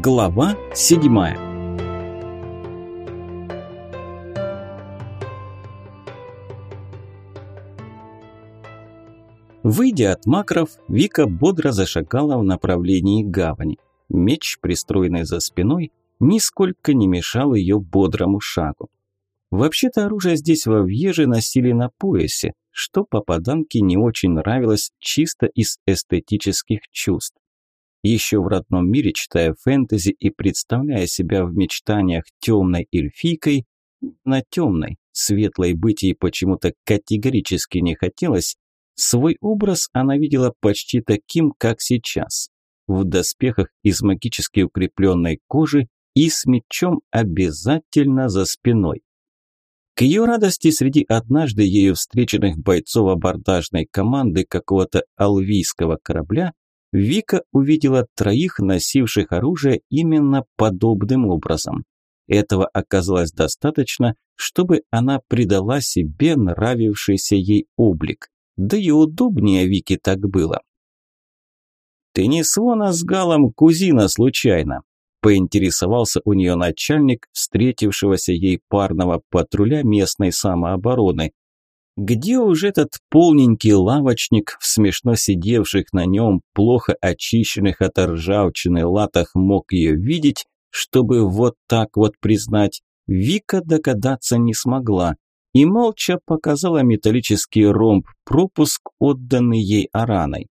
Глава седьмая Выйдя от макров, Вика бодро зашагала в направлении гавани. Меч, пристроенный за спиной, нисколько не мешал ее бодрому шагу. Вообще-то оружие здесь во Вьеже носили на поясе, что попаданке не очень нравилось чисто из эстетических чувств. Еще в родном мире, читая фэнтези и представляя себя в мечтаниях темной эльфийкой, на темной, светлой быть ей почему-то категорически не хотелось, свой образ она видела почти таким, как сейчас. В доспехах из магически укрепленной кожи и с мечом обязательно за спиной. К ее радости среди однажды ею встреченных бойцов абордажной команды какого-то алвийского корабля Вика увидела троих, носивших оружие именно подобным образом. Этого оказалось достаточно, чтобы она придала себе нравившийся ей облик. Да и удобнее Вике так было. «Ты не свона с Галом кузина случайно?» поинтересовался у нее начальник встретившегося ей парного патруля местной самообороны, где уже этот полненький лавочник в смешно сидевших на нем, плохо очищенных от ржавчины латах мог ее видеть, чтобы вот так вот признать, Вика догадаться не смогла и молча показала металлический ромб, пропуск, отданный ей Араной.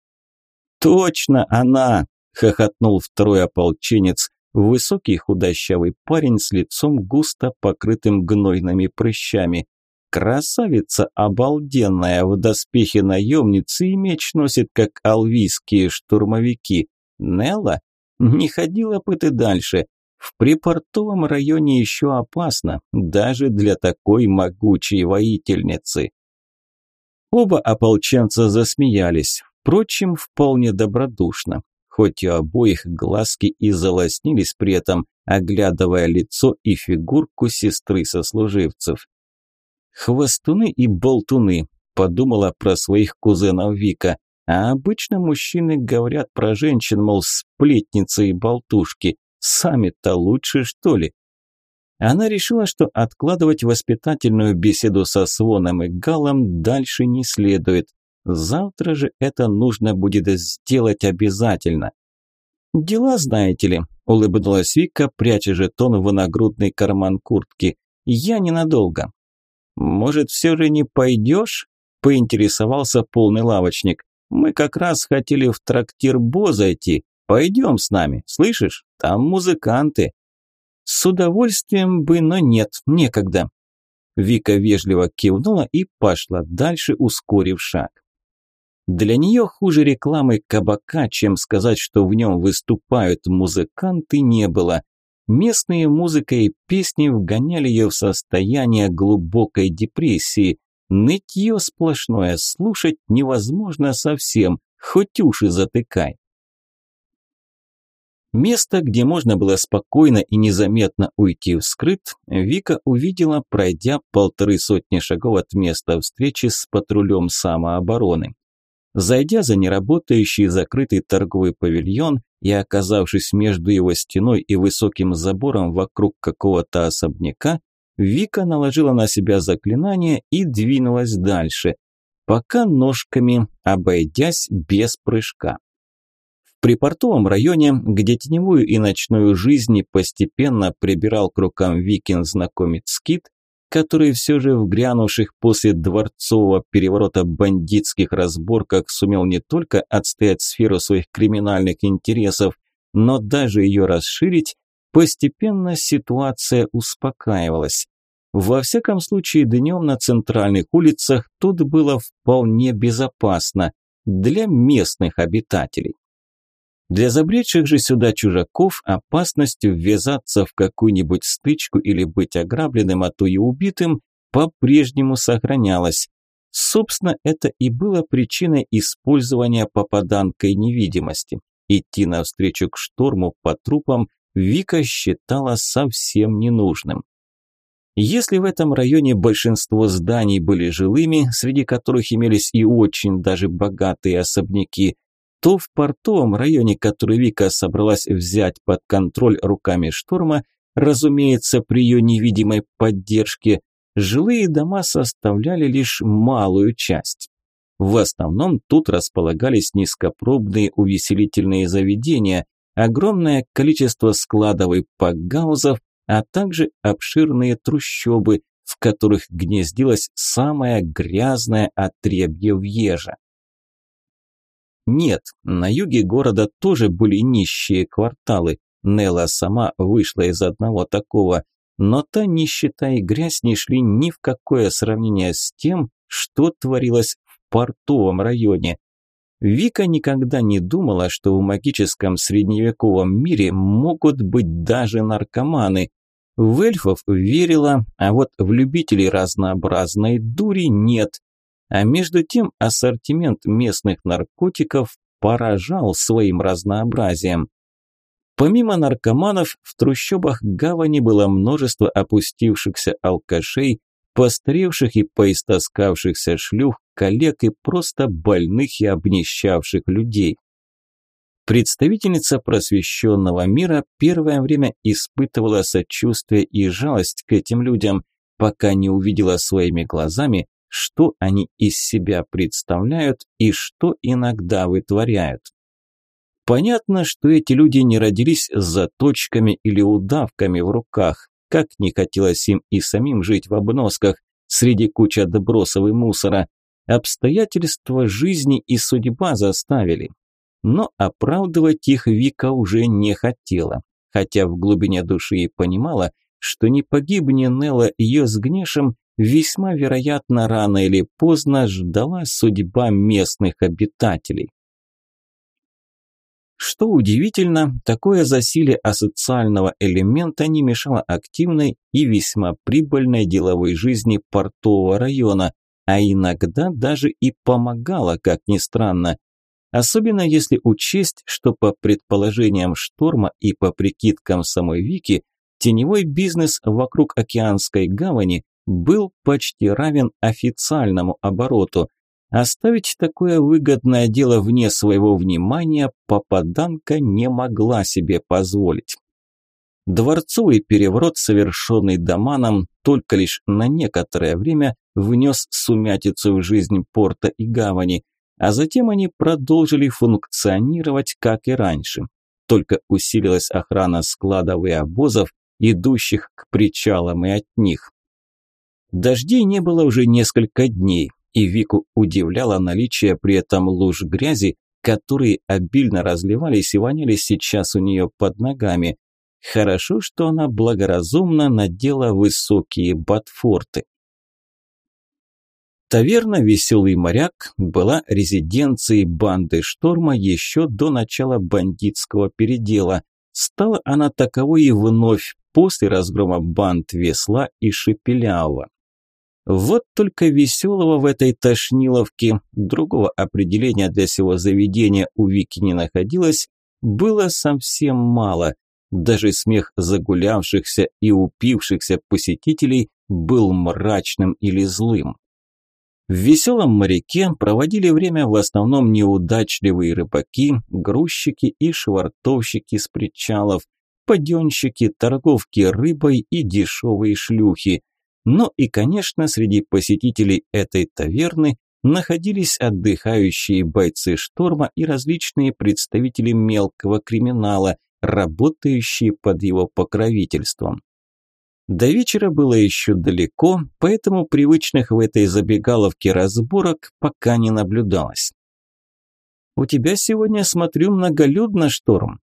«Точно она!» – хохотнул второй ополченец, высокий худощавый парень с лицом густо покрытым гнойными прыщами. Красавица обалденная, в доспехе наемницы и меч носит, как алвийские штурмовики. Нелла? Не ходила бы ты дальше. В припортовом районе еще опасно, даже для такой могучей воительницы. Оба ополченца засмеялись, впрочем, вполне добродушно, хоть у обоих глазки и залоснились при этом, оглядывая лицо и фигурку сестры сослуживцев. Хвостуны и болтуны, подумала про своих кузенов Вика. А обычно мужчины говорят про женщин, мол, сплетницы и болтушки. Сами-то лучше, что ли? Она решила, что откладывать воспитательную беседу со Своном и Галом дальше не следует. Завтра же это нужно будет сделать обязательно. «Дела, знаете ли», – улыбнулась Вика, пряча жетон в нагрудный карман куртки. «Я ненадолго. «Может, все же не пойдешь?» – поинтересовался полный лавочник. «Мы как раз хотели в трактир Бо зайти. Пойдем с нами, слышишь? Там музыканты». «С удовольствием бы, но нет, некогда». Вика вежливо кивнула и пошла дальше, ускорив шаг. Для нее хуже рекламы кабака, чем сказать, что в нем выступают музыканты, не было. Местные музыка и песни вгоняли ее в состояние глубокой депрессии. Нытье сплошное, слушать невозможно совсем, хоть уши затыкай. Место, где можно было спокойно и незаметно уйти вскрыт, Вика увидела, пройдя полторы сотни шагов от места встречи с патрулем самообороны. Зайдя за неработающий закрытый торговый павильон и оказавшись между его стеной и высоким забором вокруг какого-то особняка, Вика наложила на себя заклинание и двинулась дальше, пока ножками, обойдясь без прыжка. В припортовом районе, где теневую и ночную жизнь постепенно прибирал к рукам Викин знакомец Скит, который все же в грянувших после дворцового переворота бандитских разборках сумел не только отстоять сферу своих криминальных интересов, но даже ее расширить, постепенно ситуация успокаивалась. Во всяком случае, днем на центральных улицах тут было вполне безопасно для местных обитателей. Для забредших же сюда чужаков опасность ввязаться в какую-нибудь стычку или быть ограбленным, а то и убитым, по-прежнему сохранялась. Собственно, это и было причиной использования попаданкой невидимости. Идти навстречу к шторму по трупам Вика считала совсем ненужным. Если в этом районе большинство зданий были жилыми, среди которых имелись и очень даже богатые особняки, то в портовом районе, который Вика собралась взять под контроль руками шторма, разумеется, при ее невидимой поддержке, жилые дома составляли лишь малую часть. В основном тут располагались низкопробные увеселительные заведения, огромное количество складов и пакгаузов, а также обширные трущобы, в которых гнездилась самая грязная отребье въежа. Нет, на юге города тоже были нищие кварталы. Нелла сама вышла из одного такого, но та нищета и грязь не шли ни в какое сравнение с тем, что творилось в портовом районе. Вика никогда не думала, что в магическом средневековом мире могут быть даже наркоманы. В эльфов верила, а вот в любителей разнообразной дури нет. А между тем ассортимент местных наркотиков поражал своим разнообразием. Помимо наркоманов, в трущобах гавани было множество опустившихся алкашей, постаревших и поистоскавшихся шлюх, коллег и просто больных и обнищавших людей. Представительница просвещенного мира первое время испытывала сочувствие и жалость к этим людям, пока не увидела своими глазами, что они из себя представляют и что иногда вытворяют. Понятно, что эти люди не родились с заточками или удавками в руках, как не хотелось им и самим жить в обносках среди кучи отбросов и мусора. Обстоятельства жизни и судьба заставили. Но оправдывать их Вика уже не хотела, хотя в глубине души и понимала, что не погибни Нелла ее с Гнешем, весьма вероятно рано или поздно ждала судьба местных обитателей. Что удивительно, такое засилие асоциального элемента не мешало активной и весьма прибыльной деловой жизни портового района, а иногда даже и помогало, как ни странно. Особенно если учесть, что по предположениям Шторма и по прикидкам самой Вики, теневой бизнес вокруг океанской гавани был почти равен официальному обороту, Оставить такое выгодное дело вне своего внимания попаданка не могла себе позволить. Дворцовый переворот, совершенный Доманом, только лишь на некоторое время внес сумятицу в жизнь порта и гавани, а затем они продолжили функционировать, как и раньше. Только усилилась охрана складов и обозов, идущих к причалам и от них. Дождей не было уже несколько дней, и Вику удивляло наличие при этом луж грязи, которые обильно разливались и воняли сейчас у нее под ногами. Хорошо, что она благоразумно надела высокие ботфорты. Таверна «Веселый моряк» была резиденцией банды «Шторма» еще до начала бандитского передела. Стала она таковой и вновь после разгрома банд Весла и Шепелявого. Вот только веселого в этой тошниловке, другого определения для всего заведения у Вики не находилось, было совсем мало. Даже смех загулявшихся и упившихся посетителей был мрачным или злым. В веселом моряке проводили время в основном неудачливые рыбаки, грузчики и швартовщики с причалов, паденщики, торговки рыбой и дешевые шлюхи – но и, конечно, среди посетителей этой таверны находились отдыхающие бойцы шторма и различные представители мелкого криминала, работающие под его покровительством. До вечера было еще далеко, поэтому привычных в этой забегаловке разборок пока не наблюдалось. «У тебя сегодня, смотрю, многолюдно, Шторм».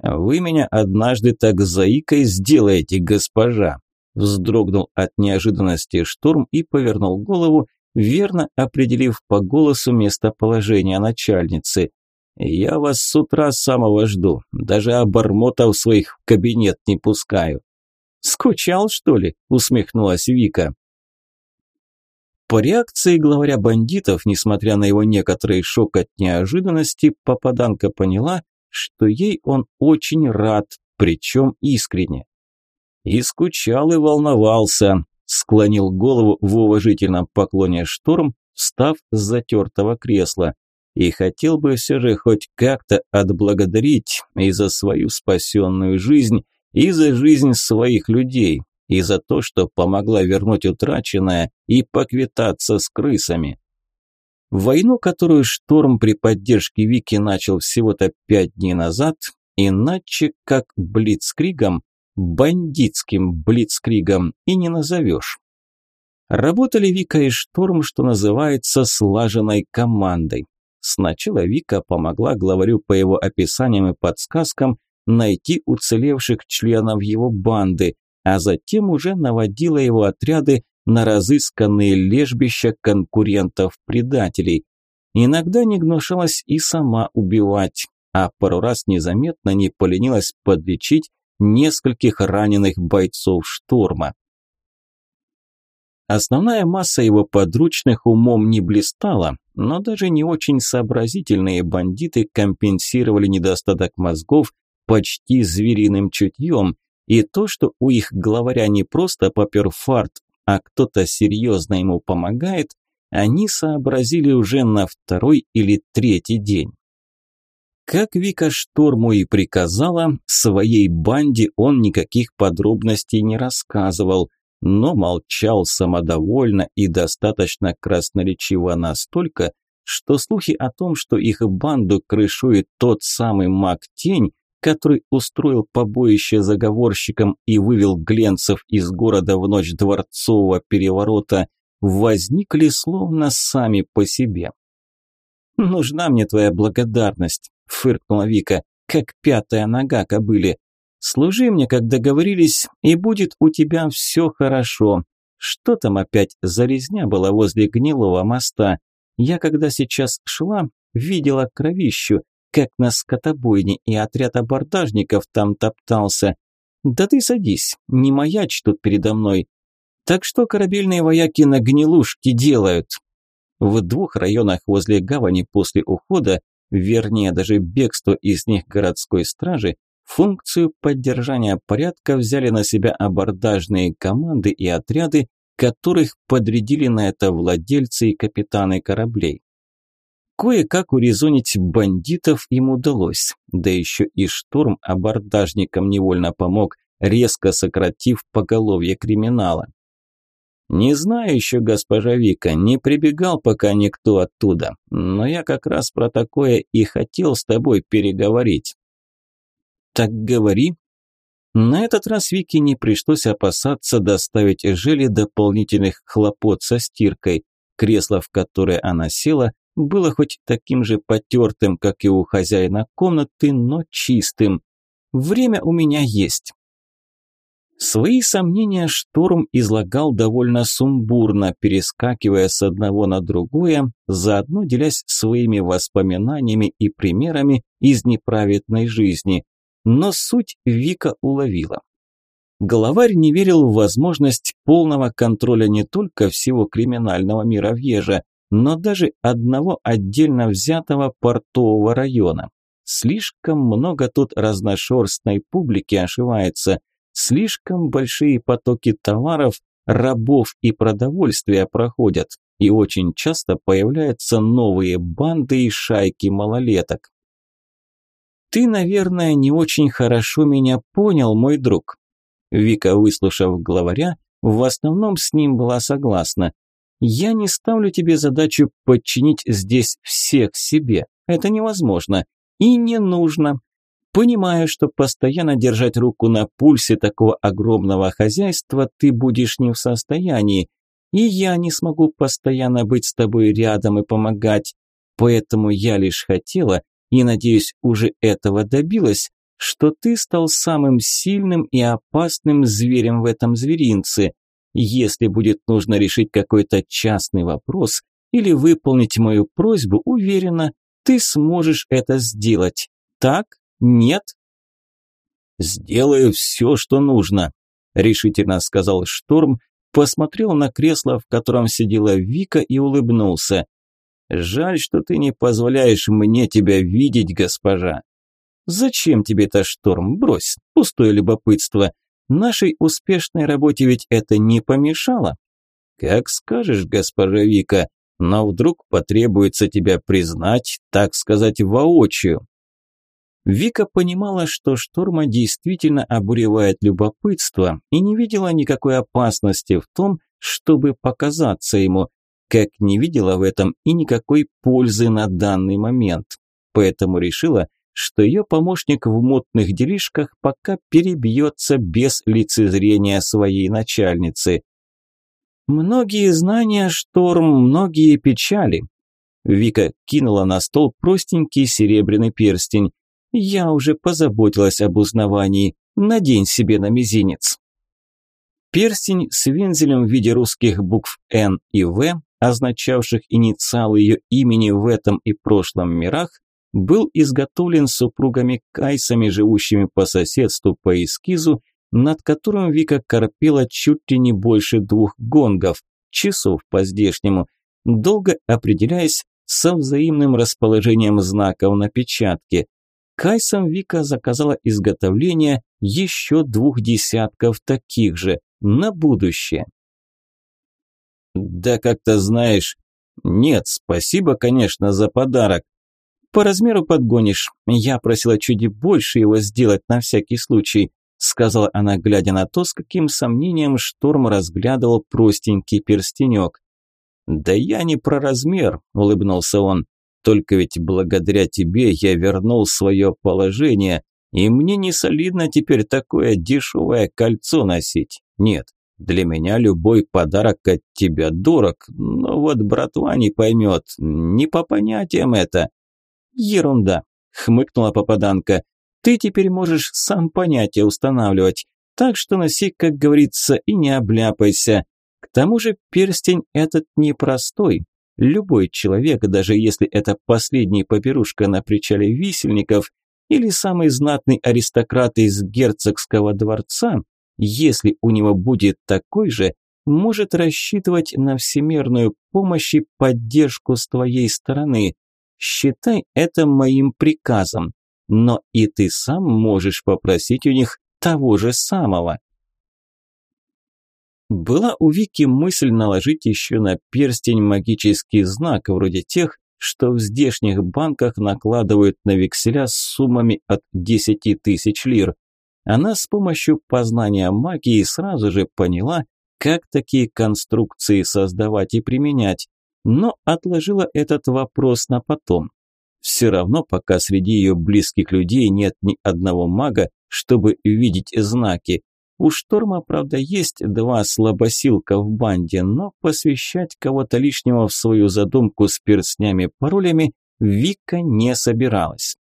«Вы меня однажды так заикой сделаете, госпожа», Вздрогнул от неожиданности штурм и повернул голову, верно определив по голосу местоположение начальницы. «Я вас с утра самого жду, даже обормотов своих в кабинет не пускаю». «Скучал, что ли?» – усмехнулась Вика. По реакции главаря бандитов, несмотря на его некоторый шок от неожиданности, попаданка поняла, что ей он очень рад, причем искренне. И скучал и волновался, склонил голову в уважительном поклоне шторм, встав с затертого кресла. и хотел бы все же хоть как-то отблагодарить и за свою спасенную жизнь, и за жизнь своих людей, и за то, что помогла вернуть утраченное и поквитаться с крысами. Войну, которую Шторм при поддержке Вики начал всего-то пять дней назад, иначе как блицкригом, бандитским блицкригом и не назовешь. Работали Вика и Шторм, что называется, слаженной командой. Сначала Вика помогла главарю по его описаниям и подсказкам найти уцелевших членов его банды, а затем уже наводила его отряды на разысканные лежбища конкурентов-предателей. Иногда не гнушалась и сама убивать, а пару раз незаметно не поленилась подлечить нескольких раненых бойцов штурма. Основная масса его подручных умом не блистала, но даже не очень сообразительные бандиты компенсировали недостаток мозгов почти звериным чутьем, и то, что у их главаря не просто попер фарт, а кто-то серьезно ему помогает, они сообразили уже на второй или третий день. Как Вика Шторму и приказала, своей банде он никаких подробностей не рассказывал, но молчал самодовольно и достаточно красноречиво настолько, что слухи о том, что их банду крышует тот самый маг-тень, который устроил побоище заговорщикам и вывел Гленцев из города в ночь дворцового переворота, возникли словно сами по себе. «Нужна мне твоя благодарность», – фыркнула Вика, – «как пятая нога кобыли. Служи мне, как договорились, и будет у тебя все хорошо. Что там опять за резня была возле гнилого моста? Я, когда сейчас шла, видела кровищу, как на скотобойне, и отряд абордажников там топтался. Да ты садись, не маячь тут передо мной. Так что корабельные вояки на гнилушке делают? В двух районах возле гавани после ухода, вернее даже бегства из них городской стражи, Функцию поддержания порядка взяли на себя абордажные команды и отряды, которых подрядили на это владельцы и капитаны кораблей. Кое-как урезонить бандитов им удалось, да еще и штурм абордажникам невольно помог, резко сократив поголовье криминала. «Не знаю еще, госпожа Вика, не прибегал пока никто оттуда, но я как раз про такое и хотел с тобой переговорить». «Так говори». На этот раз Вике не пришлось опасаться доставить Жели дополнительных хлопот со стиркой. Кресло, в которое она села, было хоть таким же потертым, как и у хозяина комнаты, но чистым. Время у меня есть. Свои сомнения Шторм излагал довольно сумбурно, перескакивая с одного на другое, заодно делясь своими воспоминаниями и примерами из неправедной жизни но суть Вика уловила. Главарь не верил в возможность полного контроля не только всего криминального мира Вежа, но даже одного отдельно взятого портового района. Слишком много тут разношерстной публики ошивается, слишком большие потоки товаров, рабов и продовольствия проходят, и очень часто появляются новые банды и шайки малолеток. «Ты, наверное, не очень хорошо меня понял, мой друг». Вика, выслушав главаря, в основном с ним была согласна. «Я не ставлю тебе задачу подчинить здесь всех себе. Это невозможно. И не нужно. Понимаю, что постоянно держать руку на пульсе такого огромного хозяйства ты будешь не в состоянии. И я не смогу постоянно быть с тобой рядом и помогать. Поэтому я лишь хотела, и, надеюсь, уже этого добилась, что ты стал самым сильным и опасным зверем в этом зверинце. Если будет нужно решить какой-то частный вопрос или выполнить мою просьбу, уверена, ты сможешь это сделать. Так? Нет? «Сделаю все, что нужно», – решительно сказал Шторм, посмотрел на кресло, в котором сидела Вика и улыбнулся. Жаль, что ты не позволяешь мне тебя видеть, госпожа. Зачем тебе это шторм? Брось, пустое любопытство. Нашей успешной работе ведь это не помешало. Как скажешь, госпожа Вика, но вдруг потребуется тебя признать, так сказать, воочию. Вика понимала, что шторма действительно обуревает любопытство и не видела никакой опасности в том, чтобы показаться ему, как не видела в этом и никакой пользы на данный момент. Поэтому решила, что ее помощник в мутных делишках пока перебьется без лицезрения своей начальницы. Многие знания, шторм, многие печали. Вика кинула на стол простенький серебряный перстень. Я уже позаботилась об узнавании. Надень себе на мизинец. Перстень с вензелем в виде русских букв «Н» и «В», означавших инициалы ее имени в этом и прошлом мирах, был изготовлен супругами Кайсами, живущими по соседству по эскизу, над которым Вика корпела чуть ли не больше двух гонгов, часов по-здешнему, долго определяясь со взаимным расположением знаков на печатке. Кайсам Вика заказала изготовление еще двух десятков таких же на будущее. «Да как-то знаешь...» «Нет, спасибо, конечно, за подарок. По размеру подгонишь. Я просила чуть больше его сделать на всякий случай», сказала она, глядя на то, с каким сомнением Шторм разглядывал простенький перстенек. «Да я не про размер», – улыбнулся он. «Только ведь благодаря тебе я вернул свое положение, и мне не солидно теперь такое дешевое кольцо носить. Нет, для меня любой подарок от тебя дорог, но вот братва не поймет, не по понятиям это». «Ерунда», – хмыкнула попаданка. «Ты теперь можешь сам понятия устанавливать, так что носи, как говорится, и не обляпайся. К тому же перстень этот непростой. Любой человек, даже если это последний попирушка на причале висельников или самый знатный аристократ из герцогского дворца, если у него будет такой же, может рассчитывать на всемирную помощь и поддержку с твоей стороны. Считай это моим приказом. Но и ты сам можешь попросить у них того же самого. Была у Вики мысль наложить еще на перстень магический знак, вроде тех, что в здешних банках накладывают на векселя с суммами от 10 тысяч лир. Она с помощью познания магии сразу же поняла, как такие конструкции создавать и применять, но отложила этот вопрос на потом. Все равно пока среди ее близких людей нет ни одного мага, чтобы видеть знаки. У Шторма, правда, есть два слабосилка в банде, но посвящать кого-то лишнего в свою задумку с перстнями-паролями Вика не собиралась.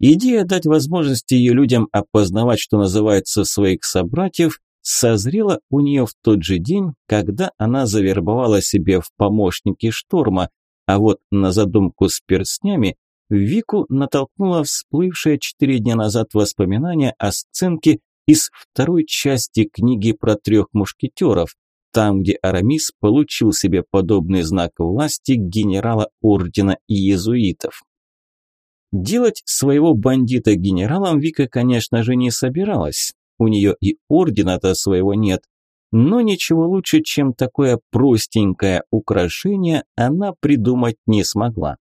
Идея дать возможность ее людям опознавать, что называется, своих собратьев, созрела у нее в тот же день, когда она завербовала себе в помощники Шторма, а вот на задумку с перстнями Вику натолкнуло всплывшее четыре дня назад воспоминание о сценке из второй части книги про трех мушкетеров, там, где Арамис получил себе подобный знак власти генерала ордена иезуитов. Делать своего бандита генералом Вика, конечно же, не собиралась. У нее и ордена-то своего нет, но ничего лучше, чем такое простенькое украшение, она придумать не смогла.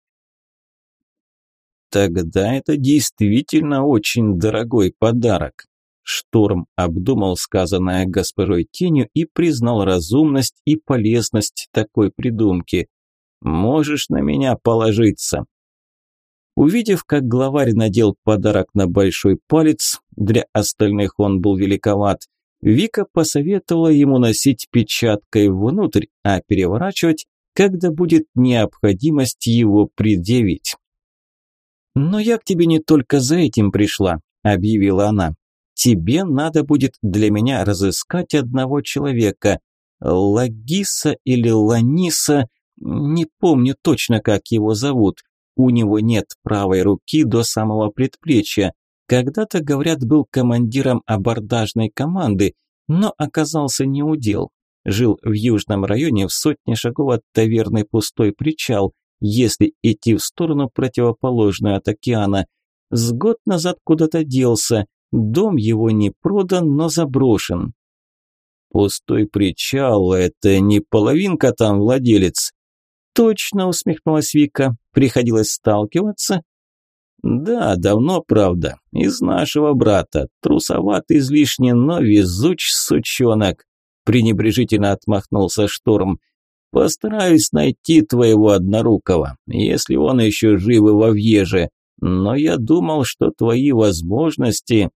Тогда это действительно очень дорогой подарок. Шторм обдумал сказанное госпожой Тенью и признал разумность и полезность такой придумки. «Можешь на меня положиться». Увидев, как главарь надел подарок на большой палец, для остальных он был великоват, Вика посоветовала ему носить печаткой внутрь, а переворачивать, когда будет необходимость его предъявить. «Но я к тебе не только за этим пришла», – объявила она. «Тебе надо будет для меня разыскать одного человека. Лагиса или Ланиса, не помню точно, как его зовут. У него нет правой руки до самого предплечья. Когда-то, говорят, был командиром абордажной команды, но оказался неудел. Жил в южном районе в сотне шагов от таверны пустой причал, если идти в сторону противоположную от океана. С год назад куда-то делся, дом его не продан, но заброшен. Пустой причал – это не половинка там владелец. Точно, усмехнулась Вика. Приходилось сталкиваться? Да, давно, правда. Из нашего брата. Трусоват излишне, но везуч сучонок. Пренебрежительно отмахнулся Шторм. Постараюсь найти твоего однорукого, если он еще жив и во въеже. Но я думал, что твои возможности...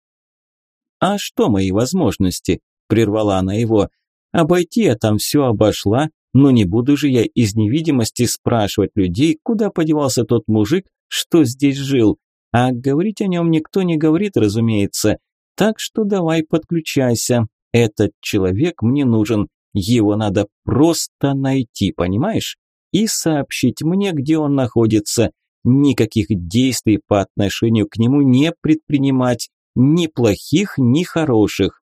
А что мои возможности? Прервала она его. Обойти я там все обошла, но не буду же я из невидимости спрашивать людей, куда подевался тот мужик, что здесь жил. А говорить о нем никто не говорит, разумеется. Так что давай подключайся. Этот человек мне нужен. Его надо просто найти, понимаешь? И сообщить мне, где он находится. Никаких действий по отношению к нему не предпринимать. Ни плохих, ни хороших.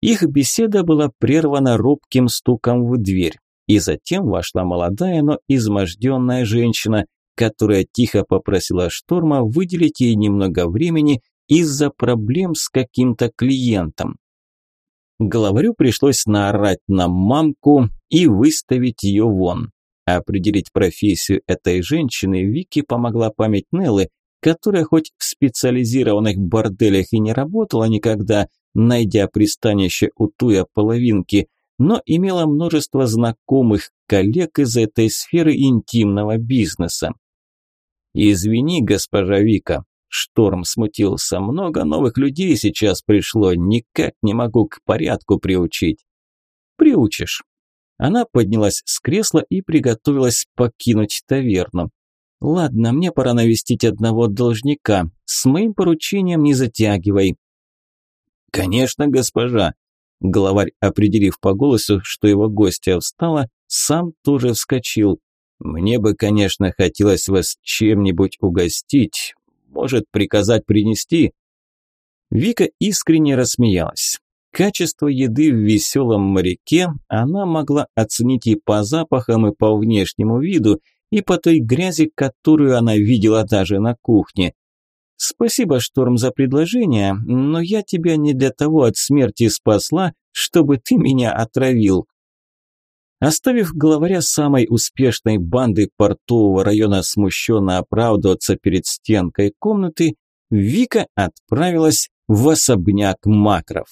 Их беседа была прервана робким стуком в дверь, и затем вошла молодая, но изможденная женщина, которая тихо попросила Шторма выделить ей немного времени из-за проблем с каким-то клиентом. Главарю пришлось наорать на мамку и выставить ее вон. Определить профессию этой женщины Вики помогла память Неллы, которая хоть в специализированных борделях и не работала никогда, найдя пристанище у туя половинки, но имела множество знакомых коллег из этой сферы интимного бизнеса. «Извини, госпожа Вика», – Шторм смутился, – «много новых людей сейчас пришло, никак не могу к порядку приучить». «Приучишь». Она поднялась с кресла и приготовилась покинуть таверну. «Ладно, мне пора навестить одного должника. С моим поручением не затягивай. «Конечно, госпожа!» Главарь, определив по голосу, что его гостья встала, сам тоже вскочил. «Мне бы, конечно, хотелось вас чем-нибудь угостить. Может, приказать принести?» Вика искренне рассмеялась. Качество еды в веселом моряке она могла оценить и по запахам, и по внешнему виду, и по той грязи, которую она видела даже на кухне. Спасибо, Шторм, за предложение, но я тебя не для того от смерти спасла, чтобы ты меня отравил. Оставив главаря самой успешной банды портового района смущенно оправдываться перед стенкой комнаты, Вика отправилась в особняк Макров.